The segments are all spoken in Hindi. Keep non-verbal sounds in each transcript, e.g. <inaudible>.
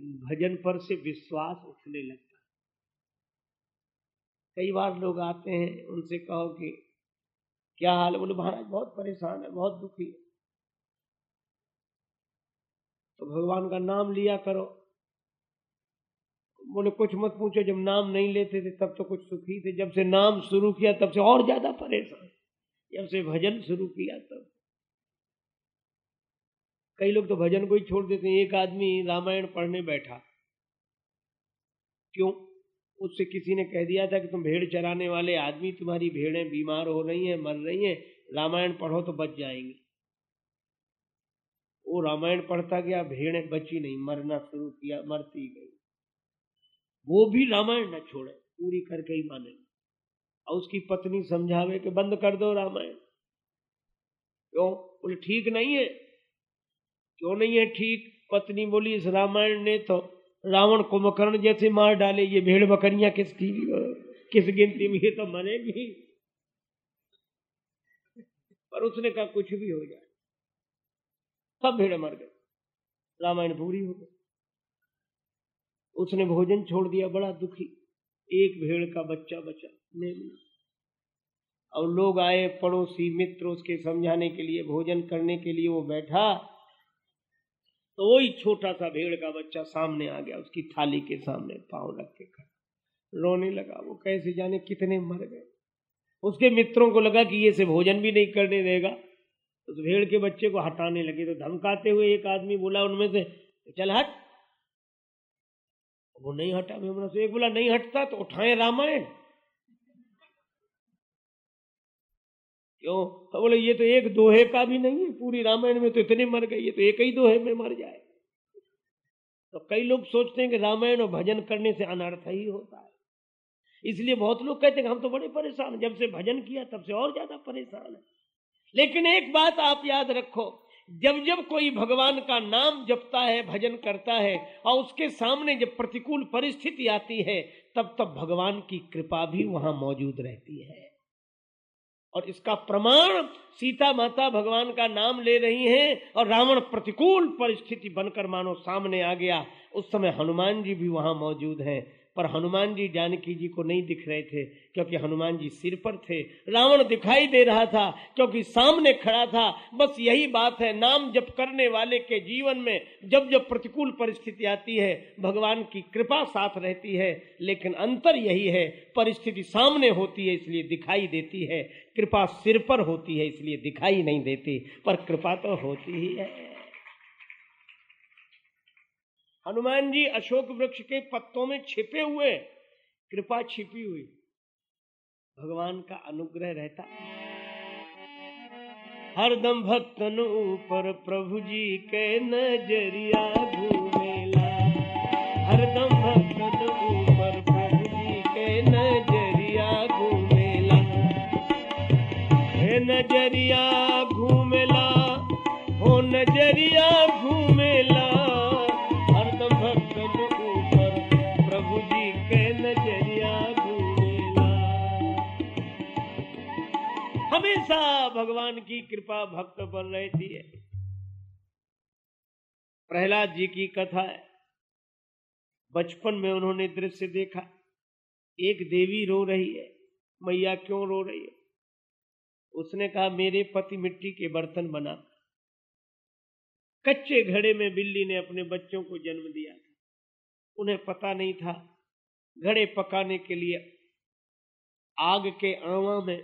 भजन पर से विश्वास उठने लगता कई बार लोग आते हैं, उनसे कहो कि, क्या हाल बोले, महाराज, बहुत परेशान है, बहुत दुखी है। तो भगवान का नाम लिया करो। बोले, कुछ मत पूछो, जब नाम नहीं लेते थे, तब तो कुछ सुखी थे। जब से नाम शुरू किया, तब से और ज़्यादा परेशान। जब से भजन शुरू किया, तब कई लोग तो भजन को ही छोड़ देते हैं। एक आदमी रामायण पढ़ने बैठा। क्यों? उससे किसी ने कह दिया था कि तुम भेड़ चराने वाले आदमी, तुम्हारी भेड़ें बीमार हो रही हैं, मर रही हैं, रामायण पढ़ो तो बच जाएँगी। वो रामायण पढ़ता गया, भेड़ें बची नहीं, मरना शुरू किया, मरती गई। वो भी रामायण न छोड़े, पूरी करके ही माने। और उसकी पत्नी समझावे कि बंद कर दो रामायण। क्यों? बोले, ठीक नहीं है। क्यों नहीं है ठीक? पत्नी बोली, इस रामायण ने तो रावण कुंभकर्ण जैसे मार डाले, ये भेड़ बकरियाँ किसकी? किस गिनती में ये तो मरेगी? पर उसने कहा, कुछ भी हो जाए। सब भेड़ मर गए। रामायण पूरी हो गई। उसने भोजन छोड़ दिया, बड़ा दुखी। एक भेड़ का बच्चा बचा, मेमना। और लोग आए, पड़ोसी, मित्र उसके समझाने के लिए, भोजन करने के लिए, वो बैठा। तो वही छोटा सा भेड़ का बच्चा सामने आ गया, उसकी थाली के सामने पाँव रख के खड़ा। रोने लगा, वो कैसे जाने कितने मर गए। उसके मित्रों को लगा कि ये से भोजन भी नहीं करने देगा। उस भेड़ के बच्चे को हटाने लगे तो धमकाते हुए एक आदमी बोला उनमें से, चल हट। वो नहीं हटा से एक बोला, नहीं हटता तो उठाए रामायण। क्यों? तो बोले, ये तो एक दोहे का भी नहीं है, पूरी रामायण में तो इतने मर गए ये तो एक ही दोहे में मर जाए। तो कई लोग सोचते हैं कि रामायण और भजन करने से अनर्थ ही होता है। इसलिए बहुत लोग कहते हैं हम तो बड़े परेशान जब से भजन किया, तब से और ज़्यादा परेशान है। लेकिन एक बात आप याद रखो, जब जब कोई भगवान का नाम जपता है, भजन करता है, और उसके सामने जब प्रतिकूल परिस्थिति आती है, तब तब भगवान की कृपा भी वहाँ मौजूद रहती है। और इसका प्रमाण सीता माता भगवान का नाम ले रही हैं और रावण प्रतिकूल परिस्थिति बनकर मानो सामने आ गया। उस समय हनुमान जी भी वहाँ मौजूद हैं। पर हनुमान जी जानकी जी को नहीं दिख रहे थे, क्योंकि हनुमान जी सिर पर थे। रावण दिखाई दे रहा था, क्योंकि सामने खड़ा था। बस यही बात है, नाम जप करने वाले के जीवन में जब जब प्रतिकूल परिस्थिति आती है, भगवान की कृपा साथ रहती है, लेकिन अंतर यही है, परिस्थिति सामने होती है, इसलिए दिखाई देती है। कृपा सिर पर होती है, इसलिए दिखाई नहीं देती, पर कृपा तो होती ही है। हनुमान जी अशोक वृक्ष के पत्तों में छिपे हुए कृपा छिपी हुई। भगवान का अनुग्रह रहता। हरदम भक्तन ऊपर प्रभु जी के नज़रिया घूमेला। हरदम भक्तन ऊपर प्रभु जी के नज़रिया घूमेला। नज़रिया कृपा भक्त पर रहती है। प्रहलाद जी की कथा है। बचपन में उन्होंने दृश्य देखा। एक देवी रो रही है। मैया क्यों रो रही है? उसने कहा, मेरे पति मिट्टी के बर्तन बना कच्चे घड़े में बिल्ली ने अपने बच्चों को जन्म दिया था। उन्हें पता नहीं था। घड़े पकाने के लिए आग के आवा में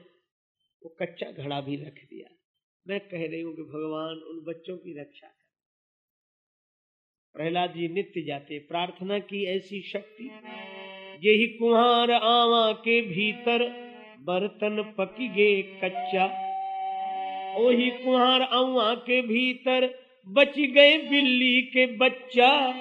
वो कच्चा घड़ा भी रख दिया मैं कह रही हूँ कि भगवान उन बच्चों की रक्षा कर। प्रहलाद जी नित्य जाते, प्रार्थना की ऐसी शक्ति। यही कुहार आवा के भीतर, बर्तन पकी गे कच्चा। ओही कुहार आवा के भीतर, बच गए बिल्ली के बच्चा।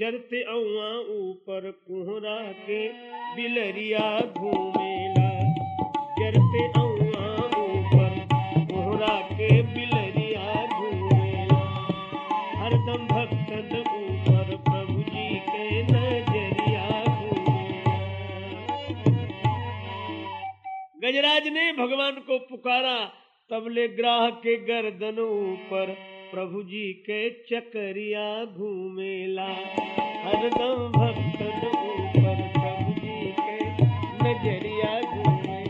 जरते अवा ऊपर कुहरा के बिलरिया घूमेला जरते अवा ऊपर कुहरा के बिलरिया घूमेला हरदम भक्तन ऊपर प्रभु जी के नज़रिया गजराज ने भगवान को पुकारा, तबले ग्राह के गर्दन ऊपर। प्रभु जी के चकरिया घूमेला। हरदम ऊपर प्रभु जी के नज़रिया घूमे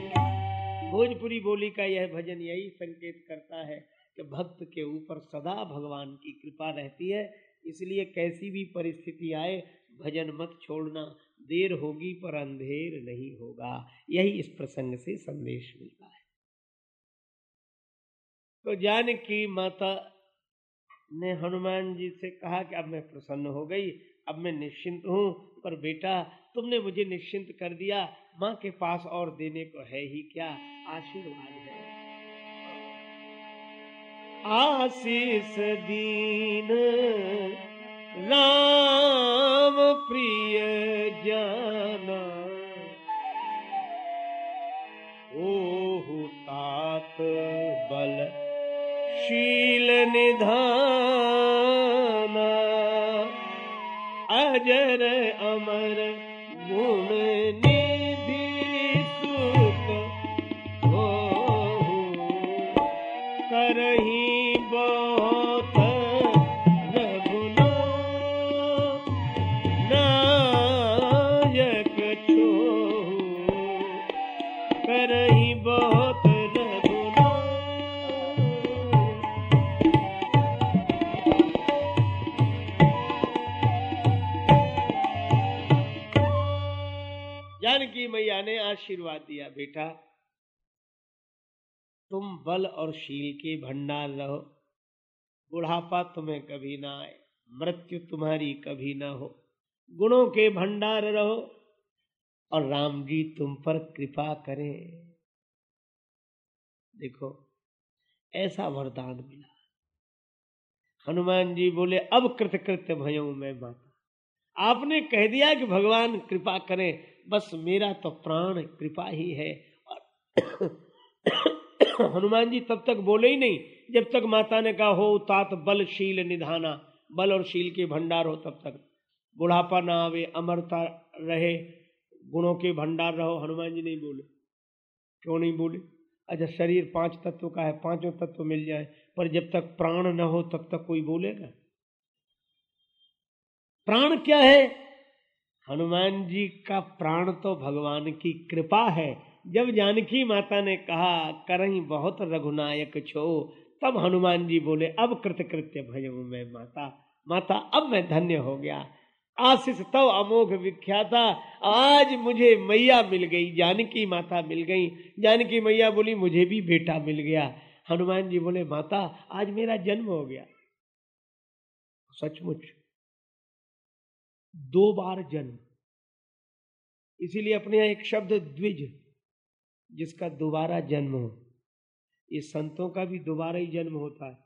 भोजपुरी बोली का यह भजन यही संकेत करता है कि भक्त के ऊपर सदा भगवान की कृपा रहती है। इसलिए कैसी भी परिस्थिति आए, भजन मत छोड़ना। देर होगी पर अंधेर नहीं होगा। यही इस प्रसंग से संदेश मिलता है। तो जानकी माता ने हनुमान जी से कहा कि अब मैं प्रसन्न हो गई, अब मैं निश्चिंत हूँ, पर बेटा, तुमने मुझे निश्चिंत कर दिया, माँ के पास और देने को है ही क्या? आशीर्वाद है। आशीष दीन, राम प्रिय जाना, ओहु तात बल शील निधाना अजर अमर जानकी मैया ने आशीर्वाद दिया, बेटा। तुम बल और शील के भंडार रहो। बुढ़ापा तुम्हें कभी ना आए, मृत्यु तुम्हारी कभी ना हो। गुणों के भंडार रहो और राम जी तुम पर कृपा करें। देखो, ऐसा वरदान मिला। हनुमान जी बोले, अब कृतकृत्य भयऊ मैं माता। आपने कह दिया कि भगवान कृपा करें बस मेरा तो प्राण कृपा ही है। और <coughs> हनुमान जी तब तक बोले ही नहीं। जब तक माता ने कहा, हो तात बल शील निधाना, बल और शील के भंडार हो तब तक। बुढ़ापा ना आवे, अमरता रहे, गुणों के भंडार रहो। हनुमान जी नहीं बोले। क्यों नहीं बोले? अच्छा शरीर पाँच तत्व का है, पाँचों तत्व मिल जाए, पर जब तक प्राण न हो, तब तक कोई बोलेगा? प्राण क्या है? हनुमान जी का प्राण तो भगवान की कृपा है। जब जानकी माता ने कहा, करही बहुत रघुनायक छो। तब हनुमान जी बोले, अब कृतकृत्य भजऊ मैं माता। माता, अब मैं धन्य हो गया। आशीष तव अमोघ विख्याता। आज मुझे मैया मिल गई, जानकी माता मिल गई। जानकी मैया बोली, मुझे भी बेटा मिल गया। हनुमान जी बोले, माता, आज मेरा जन्म हो गया। सचमुच दो बार जन्म। इसीलिए अपने यहाँ एक शब्द द्विज, जिसका दोबारा जन्म हो। ये संतों का भी दोबारा ही जन्म होता है।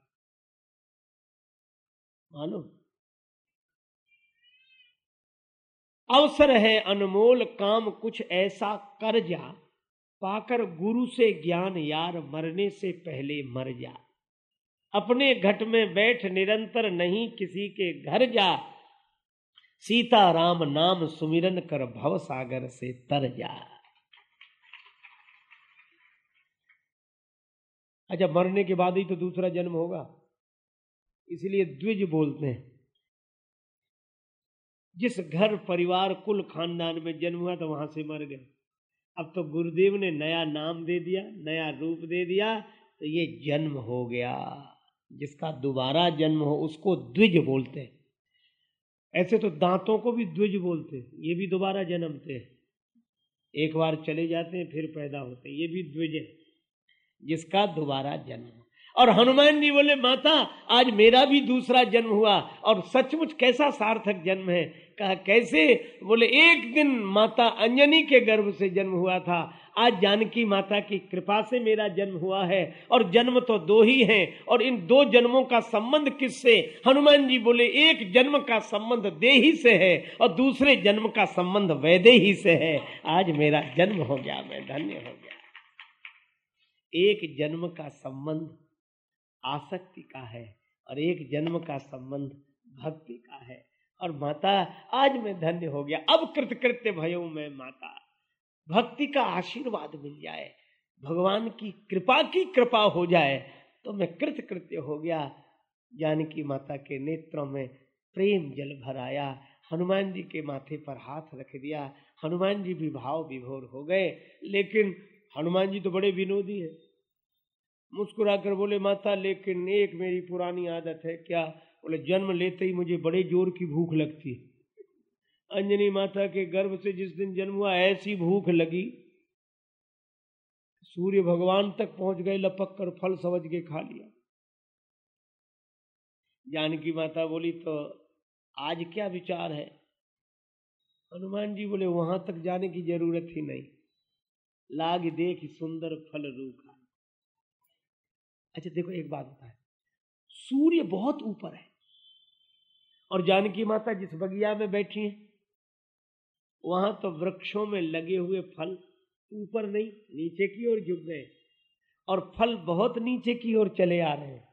मानो? अवसर है अनमोल काम कुछ ऐसा कर जा, पाकर गुरु से ज्ञान यार मरने से पहले मर जा। अपने घट में बैठ निरंतर नहीं किसी के घर जा सीता राम नाम सुमिरन कर भव सागर से तर जा अच्छा मरने के बाद ही तो दूसरा जन्म होगा। इसलिए द्विज बोलते हैं। जिस घर परिवार कुल खानदान में जन्म हुआ तो वहाँ से मर गए। अब तो गुरुदेव ने नया नाम दे दिया, नया रूप दे दिया तो ये जन्म हो गया। जिसका दोबारा जन्म हो, उसको द्विज बोलते हैं। ऐसे तो दांतों को भी द्विज बोलते ये भी दोबारा जन्मते हैं। एक बार चले जाते हैं, फिर पैदा होते हैं, ये भी द्विज है, जिसका दोबारा जन्म। और हनुमान जी बोले, माता, आज मेरा भी दूसरा जन्म हुआ, और सचमुच कैसा सार्थक जन्म है। कहा, कैसे? बोले, एक दिन माता अंजनी के गर्भ से जन्म हुआ था आज जानकी माता की कृपा से मेरा जन्म हुआ है और जन्म तो दो ही हैं और इन दो जन्मों का संबंध किससे? हनुमान जी बोले, एक जन्म का संबंध दे ही से है और दूसरे जन्म का संबंध वैदे ही से है। आज मेरा जन्म हो गया, मैं धन्य हो गया। एक जन्म का संबंध आसक्ति का है और एक जन्म का संबंध भक्ति का है। और माता, आज मैं धन्य हो गया। अब कृतकृत्य भयो मैं माता। भक्ति का आशीर्वाद मिल जाए, भगवान की कृपा की कृपा हो जाए तो मैं कृत कृत्य हो गया। जानकी माता के नेत्रों में प्रेम जल भराया, हनुमान जी के माथे पर हाथ रख दिया, हनुमान जी भी भाव विभोर हो गए, लेकिन हनुमान जी तो बड़े विनोदी है। मुस्कुराकर बोले, माता, लेकिन एक मेरी पुरानी आदत है, क्या? बोले, जन्म लेते ही मुझे बड़े ज़ोर की भूख लगती है। अंजनी माता के गर्भ से जिस दिन जन्म हुआ, ऐसी भूख लगी। सूर्य भगवान तक पहुँच गए, लपक कर फल समझ के खा लिया। जानकी माता बोली तो आज क्या विचार है? हनुमान जी बोले, वहाँ तक जाने की ज़रूरत ही नहीं। लाग देख सुंदर फल रूखा अच्छा देखो, एक बात बताए। सूर्य बहुत ऊपर है। और जानकी माता जिस बगिया में बैठी है वहाँ तो वृक्षों में लगे हुए फल ऊपर नहीं, नीचे की ओर झुक गए और फल बहुत नीचे की ओर चले आ रहे हैं।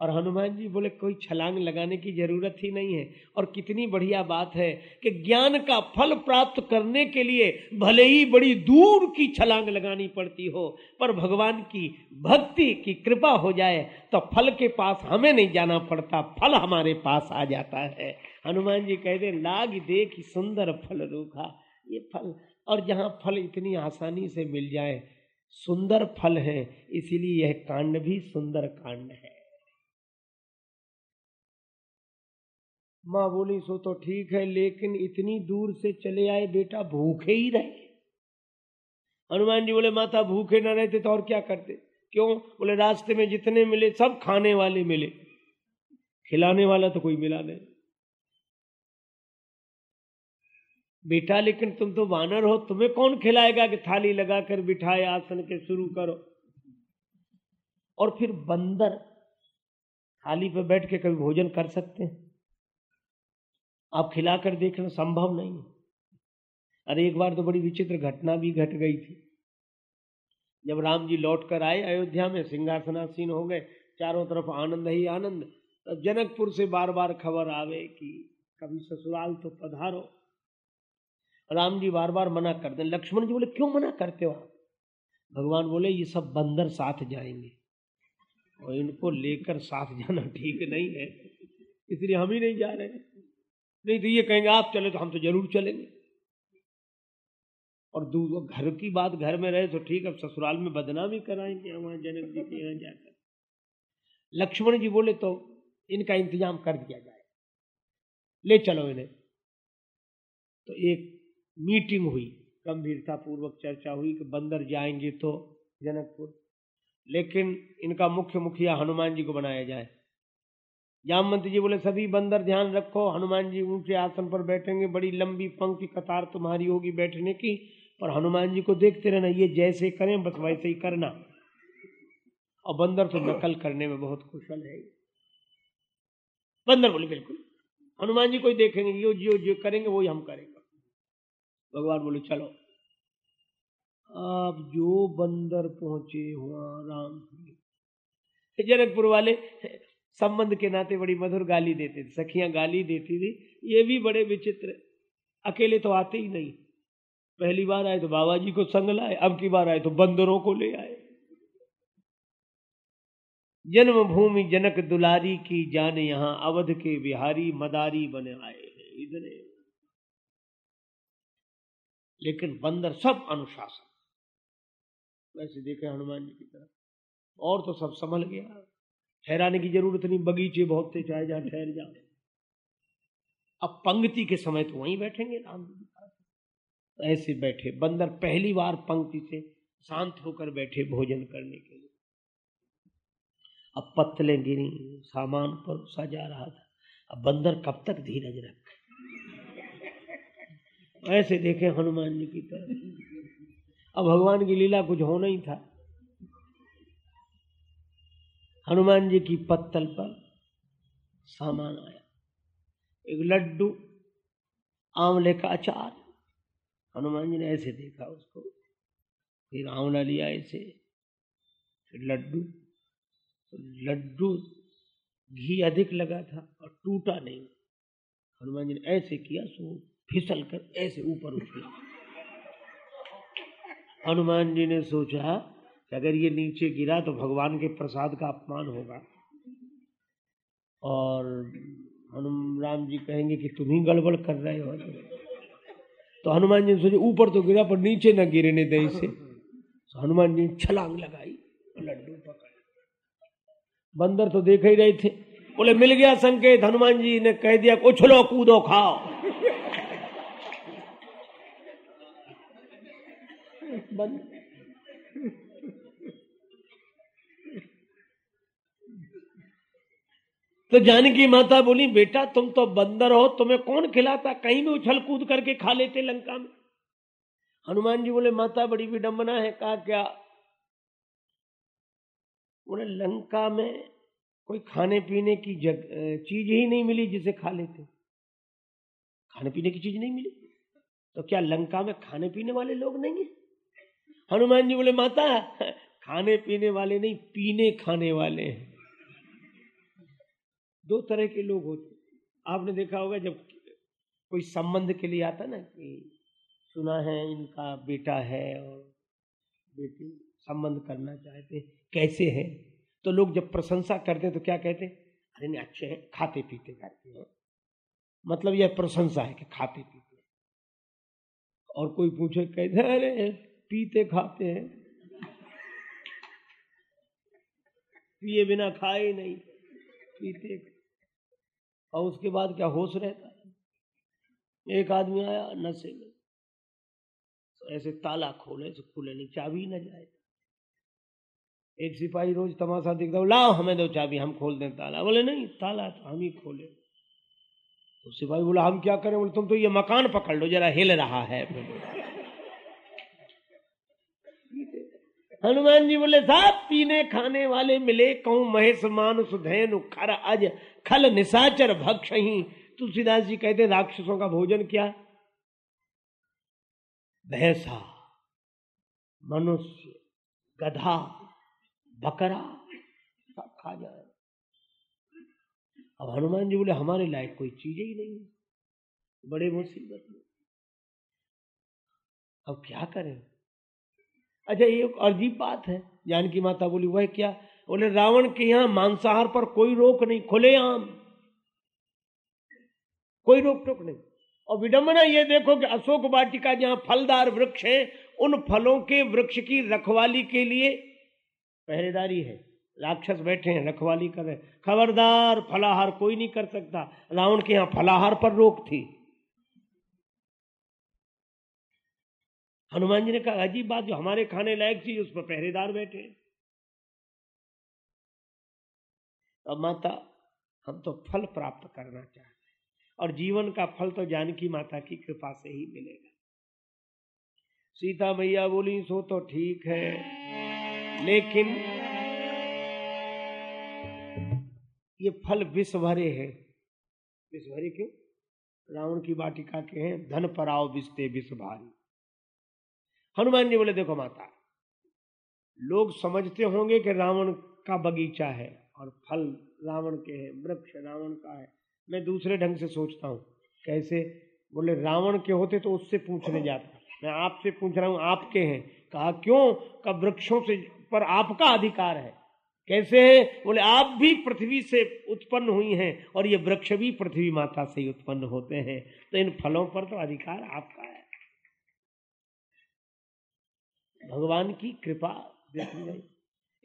और हनुमान जी बोले, कोई छलांग लगाने की ज़रूरत ही नहीं है। और कितनी बढ़िया बात है कि ज्ञान का फल प्राप्त करने के लिए भले ही बड़ी दूर की छलांग लगानी पड़ती हो, पर भगवान की भक्ति की कृपा हो जाए तो फल के पास हमें नहीं जाना पड़ता, फल हमारे पास आ जाता है। हनुमान जी कहते लाग देख सुंदर फल रूखा, ये फल। और जहाँ फल इतनी आसानी से मिल जाए, सुंदर फल है, इसीलिए यह कांड भी सुंदर कांड है। माँ बोली, सो तो ठीक है, लेकिन इतनी दूर से चले आए बेटा, भूखे ही रहे। हनुमान जी बोले, माता, भूखे ना रहते तो और क्या करते? क्यों? बोले, रास्ते में जितने मिले, सब खाने वाले मिले। खिलाने वाला तो कोई मिला नहीं। बेटा, लेकिन तुम तो वानर हो, तुम्हें कौन खिलाएगा कि थाली लगाकर बिठाए, आसन के शुरू करो? और फिर बंदर थाली पर बैठ के कभी भोजन कर सकते हैं। आप खिलाकर देखना संभव नहीं अरे, एक बार तो बड़ी विचित्र घटना भी घट गई थी। जब राम जी लौट कर आए, अयोध्या में सिंहासनासीन हो गए, चारों तरफ़ आनंद ही आनंद, तब जनकपुर से बार बार खबर आवे कि कभी ससुराल तो पधारो। राम जी बार बार मना कर दे, लक्ष्मण जी बोले, क्यों मना करते हो आप? भगवान बोले, ये सब बंदर साथ जाएँगे। और इनको लेकर साथ जाना ठीक नहीं है, इसलिए हम ही नहीं जा रहे नहीं तो ये कहेंगे, आप चले तो हम तो ज़रूर चलेंगे। और दूर घर की बात घर में रहे तो ठीक अब ससुराल में बदनामी कराएँगे वहाँ जनक जी के यहाँ जाकर। लक्ष्मण जी बोले तो इनका इंतज़ाम कर दिया जाए। ले चलो इन्हें। तो एक मीटिंग हुई गंभीरता पूर्वक चर्चा हुई कि बंदर जाएँगे तो जनकपुर। लेकिन इनका मुख्य मुखिया हनुमान जी को बनाया जाए। जामवंत जी बोले, सभी बंदर ध्यान रखो, हनुमान जी ऊँचे आसन पर बैठेंगे, बड़ी लंबी पंक्ति कतार तुम्हारी होगी बैठने की, पर हनुमान जी को देखते रहना, ये जैसे करें, बस वैसे ही करना। और बंदर तो नकल करने में बहुत कुशल है। बंदर बोले, बिल्कुल, हनुमान जी को ही देखेंगे, यो जो जो करेंगे, वो हम करेंगे। भगवान बोले, चलो, आप जो बंदर पहुँचे हुआ, राम जनकपुर वाले संबंध के नाते बड़ी मधुर गाली देते थे, सखियाँ गाली देती थी। ये भी बड़े विचित्र, अकेले तो आते ही नहीं। पहली बार आए तो बाबा जी को संग लाए, अब की बार आए तो बंदरों को ले आए। जन्मभूमि जनक दुलारी की जान यहाँ, अवध के बिहारी मदारी बने आए हैं इधर। लेकिन बंदर सब अनुशासन। वैसे देखे हनुमान जी की तरफ़ और तो सब संभल गया। ठहराने की ज़रूरत नहीं, बगीचे बहुत थे, चाहे जहाँ ठहर जाओ। अब पंक्ति के समय तो वहीं बैठेंगे, राम जी तो ऐसे बैठे, बंदर पहली बार पंक्ति से शांत होकर बैठे भोजन करने के लिए। अब पत्तले गिरी, सामान पर सजा रहा था। अब बंदर कब तक धीरज रख? ऐसे देखे हनुमान जी की तरफ़ अब भगवान की लीला कुछ होना ही था। हनुमान जी की पत्तल पर सामान आया। एक लड्डू, आंवले का अचार। हनुमान जी ने ऐसे देखा उसको, फिर आंवला लिया ऐसे, फिर लड्डू। तो लड्डू घी अधिक लगा था और टूटा नहीं। हनुमान जी ने ऐसे किया, सो फिसल कर ऐसे ऊपर उछला हनुमान जी ने सोचा कि अगर ये नीचे गिरा तो भगवान के प्रसाद का अपमान होगा। और हनुमान राम जी कहेंगे कि तुम ही गड़बड़ कर रहे हो। तो हनुमान जी ने सोचे, ऊपर तो गिरा, पर नीचे न गिरने दे इसे। तो हनुमान जी ने छलांग लगाई लड्डू पकड़। बंदर तो देख ही रहे थे। बोले, मिल गया संकेत। हनुमान जी ने कह दिया, उछलो कूदो, खाओ। बंद तो जानकी माता बोली, बेटा, तुम तो बंदर हो, तुम्हें कौन खिलाता? कहीं भी उछल कूद करके खा लेते लंका में. हनुमान जी बोले, माता, बड़ी विडंबना है, कहा क्या? बोले, लंका में कोई खाने पीने की जग चीज़ ही नहीं मिली जिसे खा लेते। खाने पीने की चीज़ नहीं मिली? तो क्या लंका में खाने पीने वाले लोग नहीं है? हनुमान जी बोले, माता खाने पीने वाले नहीं पीने खाने वाले हैं। दो तरह के लोग होते आपने देखा होगा जब कोई संबंध के लिए आता ना कि सुना है इनका बेटा है और बेटी संबंध करना चाहते कैसे है? तो लोग जब प्रशंसा करते तो क्या कहते अरे नहीं, अच्छे हैं, खाते पीते करते हैं। मतलब यह प्रशंसा है कि खाते पीते और कोई पूछे, कहते अरे पीते खाते हैं। पिए बिना खाए नहीं, पीते और उसके बाद क्या होश रहता है? एक आदमी आया, नशे में। तो ऐसे ताला खोले तो खुले नहीं, चाबी न जाए। एक सिपाही रोज तमाशा दिखता लाओ हमें दो चाबी, हम खोल दें ताला। बोले, नहीं, ताला तो हम ही खोले। तो सिपाही बोला, हम क्या करें? बोले, तुम तो ये मकान पकड़ लो, जरा हिल रहा है। हनुमान जी बोले, साहब, पीने खाने वाले मिले, कहूँ, महेश मानुष धैन खर अज, खल निशाचर भक्ष ही। तुलसीदास जी कहते, राक्षसों का भोजन क्या? भैंसा, मनुष्य, गधा, बकरा, सब खा जाए। अब हनुमान जी बोले, हमारे लायक कोई चीज़ ही नहीं है। बड़े मुसीबत में। अब क्या करें? अच्छा ये एक बात है। जानकी माता बोली, वह क्या? बोले, रावण के यहाँ मांसाहार पर कोई रोक नहीं, खुले आम। कोई रोक टोक नहीं। और विडंबना ये देखो कि अशोक वाटिका जहाँ फलदार वृक्ष है, उन फलों के वृक्ष की रखवाली के लिए पहरेदारी है। राक्षस बैठे हैं, रखवाली कर रहे खबरदार फलाहार कोई नहीं कर सकता। रावण के यहाँ फलाहार पर रोक थी। हनुमान जी ने कहा, अजीब बात, जो हमारे खाने लायक चीज़, उस पर पहरेदार बैठे। अब माता, हम तो फल प्राप्त करना चाहते हैं, और जीवन का फल तो जानकी माता की कृपा से ही मिलेगा। सीता मैया बोली, सो तो ठीक है, लेकिन ये फल विष भरे हैं। विष भरे क्यों? रावण की वाटिका के हैं, धन पराव विषते विष भारी। हनुमान जी बोले, देखो माता, लोग समझते होंगे कि रावण का बगीचा है और फल रावण के हैं, वृक्ष रावण का है। मैं दूसरे ढंग से सोचता हूँ। कैसे? बोले, रावण के होते तो उससे पूछने जाता। मैं आपसे पूछ रहा हूँ, आपके हैं। कहा, क्यों? का वृक्षों से पर आपका अधिकार है। कैसे है? बोले, आप भी पृथ्वी से उत्पन्न हुई हैं और ये वृक्ष भी पृथ्वी माता से ही उत्पन्न होते हैं। तो इन फलों पर तो अधिकार आपका है। भगवान की कृपा देखी गई।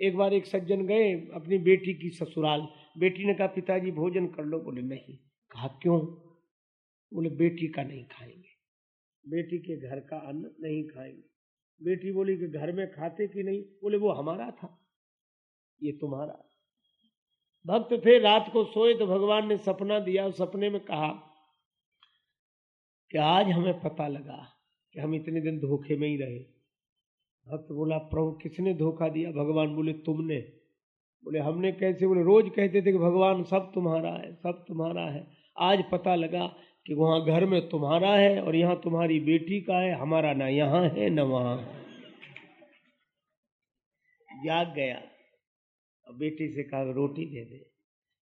एक बार एक सज्जन गए अपनी बेटी की ससुराल। बेटी ने कहा, पिताजी, भोजन कर लो। बोले, नहीं। कहा, क्यों? बोले, बेटी का नहीं खाएँगे। बेटी के घर का अन्न नहीं खाएँगे। बेटी बोली, कि घर में खाते कि नहीं? बोले, वो हमारा था, ये तुम्हारा। भक्त थे रात को सोए तो भगवान ने सपना दिया। उस सपने में कहा कि आज हमें पता लगा कि हम इतने दिन धोखे में ही रहे। भक्त बोला, प्रभु, किसने धोखा दिया? भगवान बोले, तुमने। बोले, हमने कैसे? बोले, रोज कहते थे कि भगवान सब तुम्हारा है, सब तुम्हारा है। आज पता लगा कि वहाँ घर में तुम्हारा है और यहाँ तुम्हारी बेटी का है, हमारा ना यहाँ है, न वहाँ जाग गया। और बेटी से कहा, रोटी दे दे।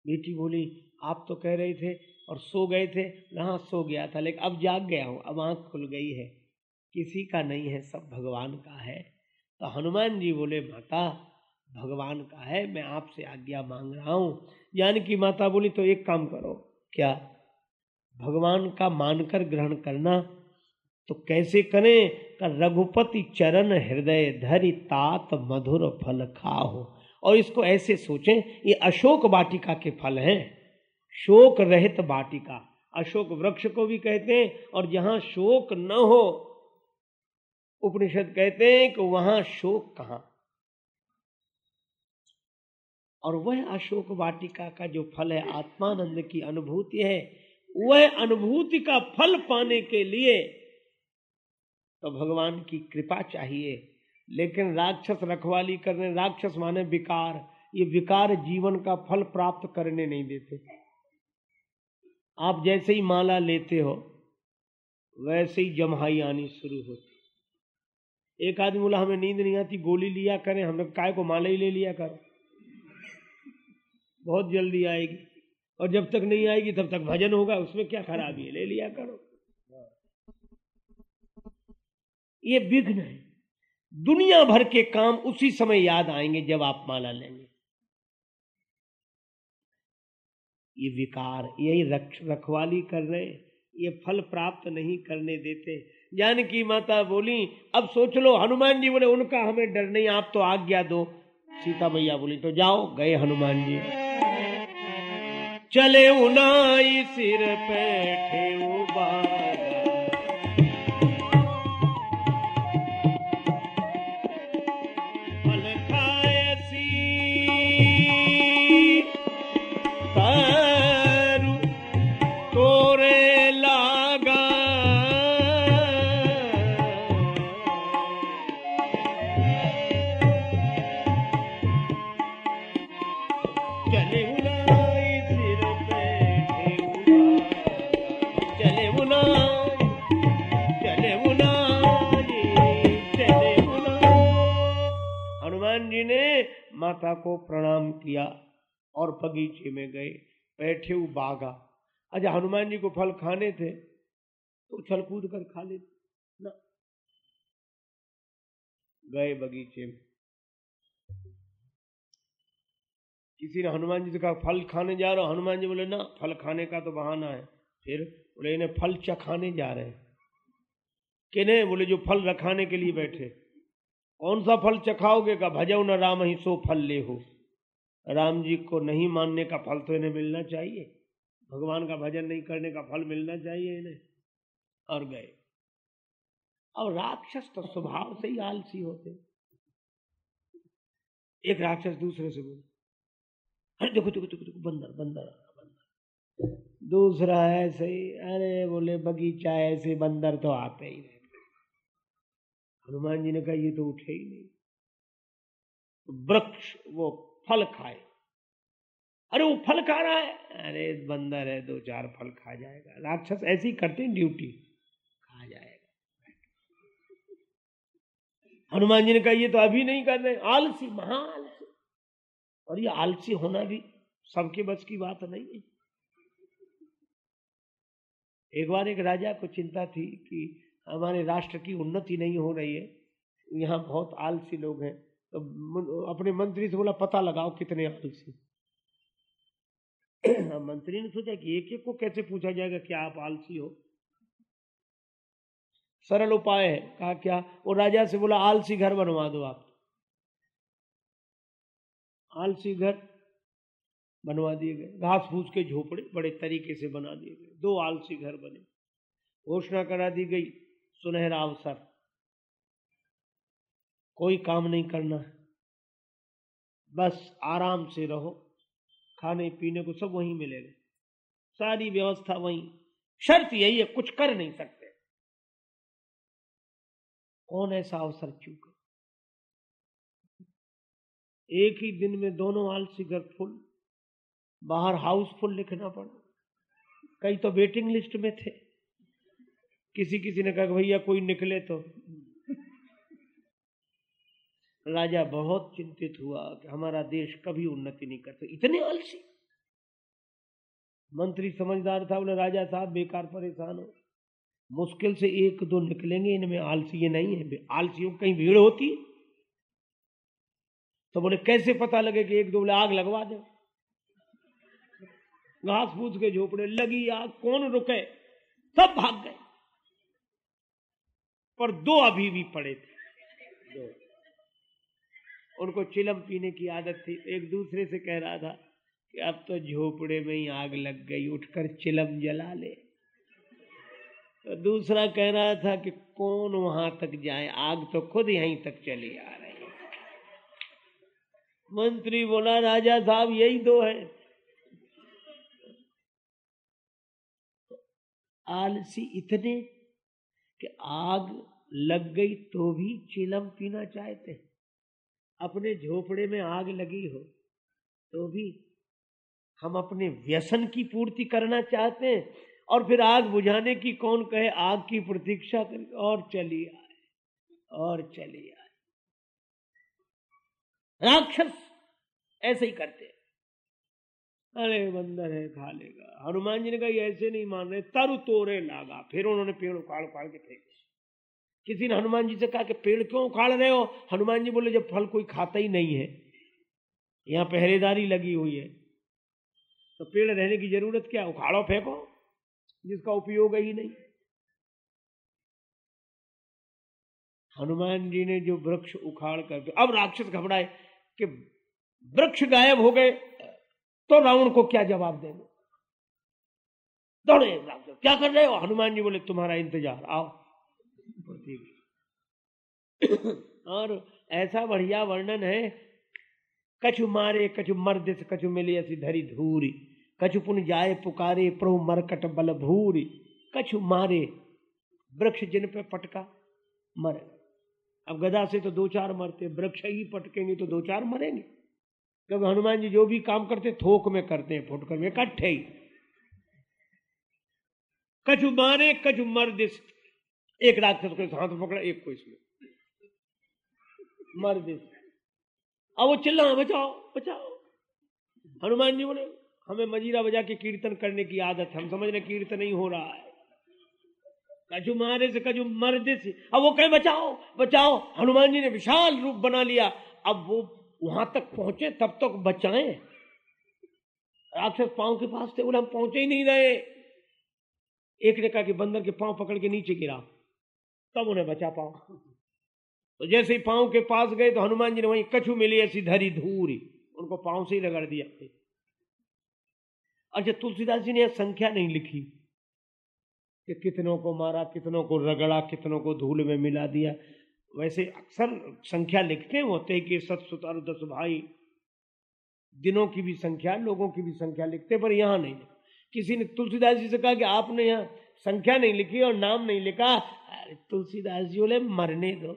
बेटी बोली, आप तो कह रहे थे और सो गए थे हाँ सो गया था, लेकिन अब जाग गया हूँ, अब आँख खुल गई है। किसी का नहीं है, सब भगवान का है। तो हनुमान जी बोले, माता, भगवान का है, मैं आपसे आज्ञा मांग रहा हूँ। यानी कि माता बोली तो एक काम करो, क्या भगवान का मानकर ग्रहण करना तो कैसे करें का रघुपति चरण हृदय धरि तात मधुर फल खाओ? और इसको ऐसे सोचें, ये अशोक वाटिका के फल हैं, शोक रहित वाटिका। अशोक वृक्ष को भी कहते हैं, और जहाँ शोक न हो उपनिषद कहते हैं कि वहाँ शोक कहाँ? और वह अशोक वाटिका का जो फल है, आत्मानंद की अनुभूति है, वह अनुभूति का फल पाने के लिए तो भगवान की कृपा चाहिए। लेकिन राक्षस रखवाली करने, राक्षस माने विकार, ये विकार जीवन का फल प्राप्त करने नहीं देते। आप जैसे ही माला लेते हो, वैसे ही जमहाई आनी शुरू होती एक आदमी बोला हमें नींद नहीं आती गोली लिया करें हमने काय को माला ही ले लिया करो? बहुत जल्दी आएगी। और जब तक नहीं आएगी तब तक भजन होगा उसमें क्या खराबी है? ले लिया करो। ये विघ्न है। दुनिया भर के काम उसी समय याद आएँगे जब आप माला लेंगे। ये विकार यही रख, रखवाली कर रहे ये फल प्राप्त नहीं करने देते। जानकी माता बोली, अब सोच लो, हनुमान जी बोले, उनका हमें डर नहीं, आप तो आज्ञा दो। सीता मैया बोली तो जाओ, गए हनुमान जी। चले उनाई सिर पे खाए सी बागा। अच्छा हनुमान जी को फल खाने थे तो उछल कूद कर खा लेते ना। गए बगीचे में। किसी ने हनुमान जी से कहा, फल खाने जा रहा हनुमान जी बोले, ना, फल खाने का तो बहाना है। फिर बोले, इन्हें फल चखाने जा रहे हैं। किन्हें? बोले, जो फल रखाने के लिए बैठे। कौन सा फल चखाओगे? का भजो न राम ही सो फल ले हो। राम जी को नहीं मानने का फल तो इन्हें मिलना चाहिए। भगवान का भजन नहीं करने का फल मिलना चाहिए इन्हें। और गए। और राक्षस तो स्वभाव से ही आलसी होते। एक राक्षस दूसरे से बोले, अरे देखो देखो देखो देखो, बंदर बंदर बंदर। दूसरा ऐसे ही, अरे बोले, बगीचा ऐसे बंदर तो आते ही रहते हनुमान जी ने कहा, ये तो उठे ही नहीं। वृक्ष वो फल खाए। अरे वो फल खा रहा है। अरे बंदर है, दो चार फल खा जाएगा। राक्षस ऐसे ही करते हैं ड्यूटी। खा जाएगा। हनुमान जी ने कहा, ये तो अभी नहीं कर रहे आलसी महा आलसी और ये आलसी होना भी सबके बस की बात नहीं है। एक बार एक राजा को चिंता थी कि हमारे राष्ट्र की उन्नति नहीं हो रही है। यहाँ बहुत आलसी लोग हैं। तो अपने मंत्री से बोला, पता लगाओ कितने आलसी <coughs> मंत्री ने सोचा कि एक एक को कैसे पूछा जाएगा क्या आप आलसी हो। सरल उपाय है, कहा क्या? वो राजा से बोला, आलसी घर बनवा दो आप। आलसी घर बनवा दिए गए। घास फूस के झोपड़े बड़े तरीके से बना दिए गए। दो आलसी घर बने। घोषणा करा दी गई, सुनहरा अवसर। कोई काम नहीं करना बस आराम से रहो। खाने, पीने को सब वहीं मिलेगा सारी व्यवस्था वहीं। शर्त यही है, कुछ कर नहीं सकते। कौन ऐसा अवसर चूके एक ही दिन में दोनों आलसी घर फुल, बाहर हाउसफुल लिखना पड़ा। कई तो वेटिंग लिस्ट में थे। किसी किसी ने कहा भैया कोई निकले तो राजा बहुत चिंतित हुआ कि हमारा देश कभी उन्नति नहीं करते इतने आलसी मंत्री समझदार था, बोले, राजा साहब, बेकार परेशान हो। मुश्किल से एक दो निकलेंगे, इनमें आलसी ये नहीं है। आलसियों कहीं भीड़ होती तो बोले, कैसे पता लगे कि एक दो बोले, आग लगवा दे? घास फूस के झोपड़े, लगी आग, कौन रुके? सब भाग गए। पर दो अभी भी पड़े थे। दो उनको चिलम पीने की आदत थी। एक दूसरे से कह रहा था कि अब तो झोपड़े में ही आग लग गई, उठकर चिलम जला ले। तो दूसरा कह रहा था कि कौन वहाँ तक जाए? आग तो खुद यहीं तक चली आ रही है। मंत्री बोला, राजा साहब, यही दो है। आलसी इतने कि आग लग गई तो भी चिलम पीना चाहते अपने झोपड़े में आग लगी हो तो भी हम अपने व्यसन की पूर्ति करना चाहते हैं और फिर आग बुझाने की कौन कहे, आग की प्रतीक्षा कर और चली आए, और चली आए। राक्षस ऐसे ही करते अरे बंदर है, खा लेगा। हनुमान जी ने कहा ऐसे नहीं मान रहे, तरु तोरे लागा। फिर उन्होंने पेड़ उखाड़ उखाड़ के फेंक किसी ने हनुमान जी से कहा कि पेड़ क्यों उखाड़ रहे हो? हनुमान जी बोले, जब फल कोई खाता ही नहीं है, यहाँ पहरेदारी लगी हुई है तो पेड़ रहने की ज़रूरत क्या? उखाड़ो, फेंको, जिसका उपयोग ही नहीं। हनुमान जी ने जो वृक्ष उखाड़ कर, अब राक्षस घबराए कि वृक्ष गायब हो गए तो रावण को क्या जवाब देंगे? दौड़े राक्षस, क्या कर रहे हो? हनुमान जी बोले, तुम्हारा इंतज़ार, आओ। और ऐसा बढ़िया वर्णन है, कछु मारे, कछु मर्दिस कछु मिले ऐसी धरी धूरी, कछु पुन जाए पुकारे, प्रभु मरकट बल भूरी कछु मारे, वृक्ष जिन पे पटका, मरे। अब गदा से तो दो चार मरते, वृक्ष ही पटकेंगे तो दो चार मरेंगे। क्योंकि हनुमान जी जो भी काम करते, थोक में करते हैं, फुटकर में इकट्ठे ही। कछु मारे, कछु मर्दिस एक राक्षस को हाथ पकड़ा, एक को इसमें मर्दिस अब वो चिल्ला बचाओ बचाओ। हनुमान जी बोले, हमें मजीरा बजा के कीर्तन करने की आदत हम समझ रहे कीर्तन नहीं हो रहा है। कजू मारे से कजू मर्दे से। अब वो कहे, बचाओ बचाओ। हनुमान जी ने विशाल रूप बना लिया। अब वो वहाँ तक पहुँचे, तब तक तो बचाए। राक्षस पाँव के पास थे, बोले, हम पहुँचे ही नहीं रहे। एक ने कहा कि बंदर के पाँव पकड़ के नीचे गिरा। तब उन्हें बचा पाओ तो जैसे ही पाँव के पास गए तो हनुमान जी ने वहीं कछु मिली, ऐसी धरी धूरी, उनको पाँव से ही रगड़ दिया। अच्छा तुलसीदास जी ने संख्या नहीं लिखी कि कितनों को मारा, कितनों को रगड़ा, कितनों को धूल में मिला दिया, वैसे अक्सर संख्या लिखते होते कि सत सुतार दस भाई, दिनों की भी संख्या, लोगों की भी संख्या लिखते, पर यहाँ नहीं किसी ने तुलसीदास जी से कहा कि आपने यहाँ संख्या नहीं लिखी और नाम नहीं लिखा। अरे तुलसीदास जी बोले, मरने दो।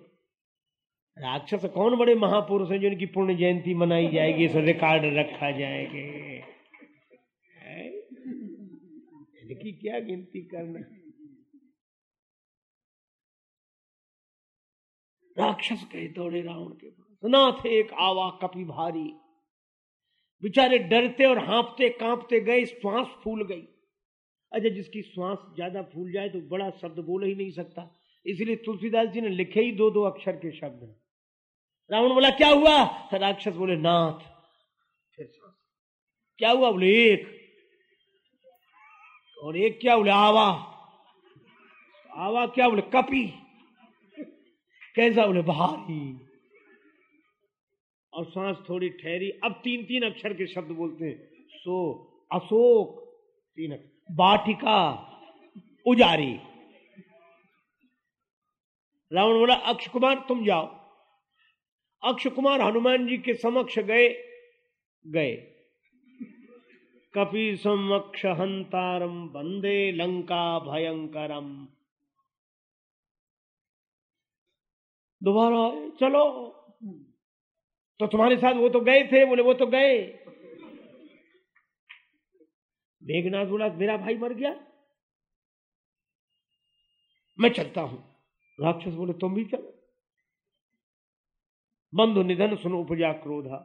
राक्षस कौन बड़े महापुरुष हैं जिनकी पुण्य जयंती मनाई जाएगी, इस रिकॉर्ड रखा जाएगा। इनकी क्या गिनती करना? राक्षस कहे दौड़े रावण के पास। नाथ एक आवा कपी भारी। बेचारे डरते और हाँपते कांपते गए, श्वास फूल गई। अच्छा जिसकी श्वास ज़्यादा फूल जाए तो बड़ा शब्द बोल ही नहीं सकता। इसलिए तुलसीदास जी ने लिखे ही दो दो अक्षर के शब्द हैं। रावण बोला, क्या हुआ? राक्षस बोले, नाथ। फिर क्या हुआ? बोले, एक। और एक क्या बोले, आवा। आवा क्या? बोले, कपी। कैसा? बोले, भारी। और सांस थोड़ी ठहरी। अब तीन तीन अक्षर के शब्द बोलते हैं। सो, अशोक, तीन अक्षर। बाटिका उजारी। रावण बोला, अक्ष कुमार, तुम जाओ। अक्ष कुमार हनुमान जी के समक्ष गए गए। कपि समक्ष हंतारम बंदे लंका भयंकरम। दोबारा, चलो। तो तुम्हारे साथ वो तो गए थे, बोले, वो तो गए। मेघनाथ बोला मेरा भाई मर गया। मैं चलता हूँ। राक्षस बोले, तुम भी चलो। बंधु निधन सुन, उपजा क्रोधा।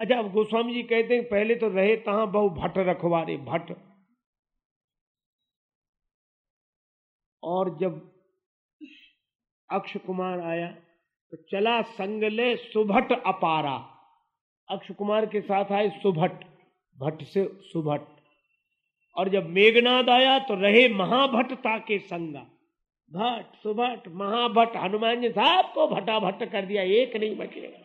अच्छा अब गोस्वामी जी कहते हैं, पहले तो रहे तहा बहु भट्ट रखवारे भट्ट। और जब अक्ष कुमार आया तो चला संगले सुभट अपारा। अक्ष कुमार के साथ आए सुभट, भट्ट से सुभट। और जब मेघनाद आया तो रहे महाभट्टता के संगा। भट्ट सुभट महाभट्ट, हनुमान जी साहब को भटा भट्ट कर दिया, एक नहीं बचेगा।